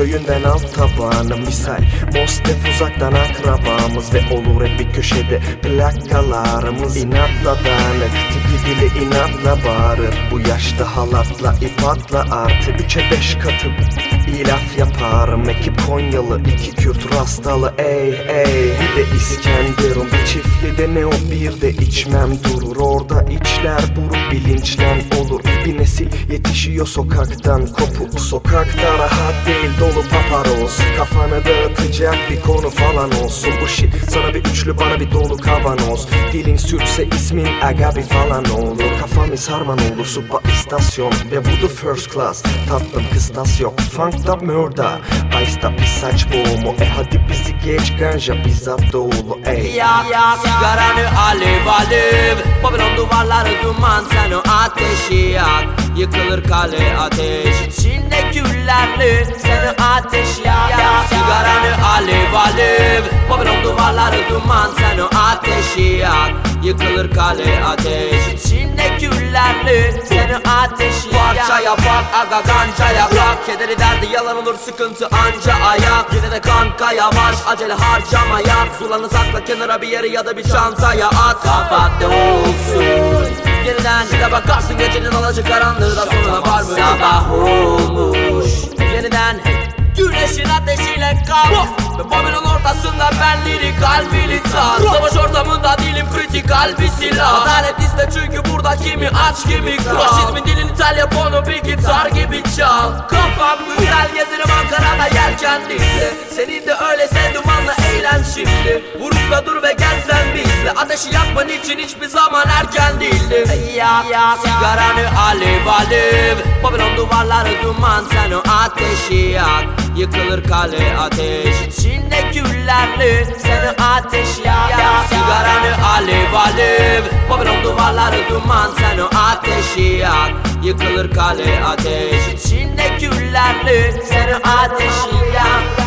Köyünden alt tabanı misal. Mostef uzaktan akrabamız Ve olur hep bir köşede plakalarımız. İnatla dağınık tipi dili inatla bağırır. Bu yaşta halatla ip atla artı Üçe beş katı İlaf yaparım ekip Konyalı iki Kürt rastalı. Ey ey Bir de İskenderun bir çiftli ne o bir de içmem durur. Orada içler buruk bilinçlen olur. Bir nesil yetişiyor sokaktan kopuk Sokakta rahat değil. dolu paparoz Kafanı dağıtacak bir konu falan olsun. Bu shit sana bir üçlü bana bir dolu kavanoz. Dilin sürtse ismin agabi falan olur. Kafamı sarman olur suba istasyon. Ve vudu first class Tatlım kıstas yok. Funk'ta murder Ice'da bir saç boğumu. E hadi bizi geç ganja bizzat doğulu ey. Yak yak sigaranı alev alev. Babilon duvarları duman sen o ateşi yak Yıkılır kale ateş. İçinde küllerli Sen o ateşi yak Sigaranı alev alev. Babilon duvarları duman sen o ateşi yak Yıkılır kale ateş. İçinde küllerli Sen o ateşi yak Parçaya bak aga gancaya bak. Kederi derdi yalan olur sıkıntı anca ayak Yine de kanka yavaş acele harcama yap Sulanı sakla kenara bir yere ya da bir çantaya at. Kafatte olsun Bakarsın gecenin alacı karanlığı da sonuna var mı? Sabah olmuş. Yeniden Güneşin ateşiyle kalk. Ve Babilon ortasında ben lirik kalbili tar Savaş ortamında dilim kritikal bir silah. Adalet iste çünkü burada kimi aç kimi kral Faşizmin dilin İtalya bunu bir gitar gibi çal. Kafam güzel gezerim Ankara'da yelken dizle Senin de öylese dumanla eğlen şimdi. Vurup da dur ve gel sen bizle. Ateşi yakman için hiçbir zaman erken değildi. Yak yak sigaranı alev alev. Babilon duvarları duman sen o ateşi yak. Yıkılır kale ateş. İçinde küllerli Sen o ateşi yak Sigaranı alev alev. Babilon duvarları duman sen o ateşi Yıkılır kale ateş. İçinde küllerli Sen o ateşi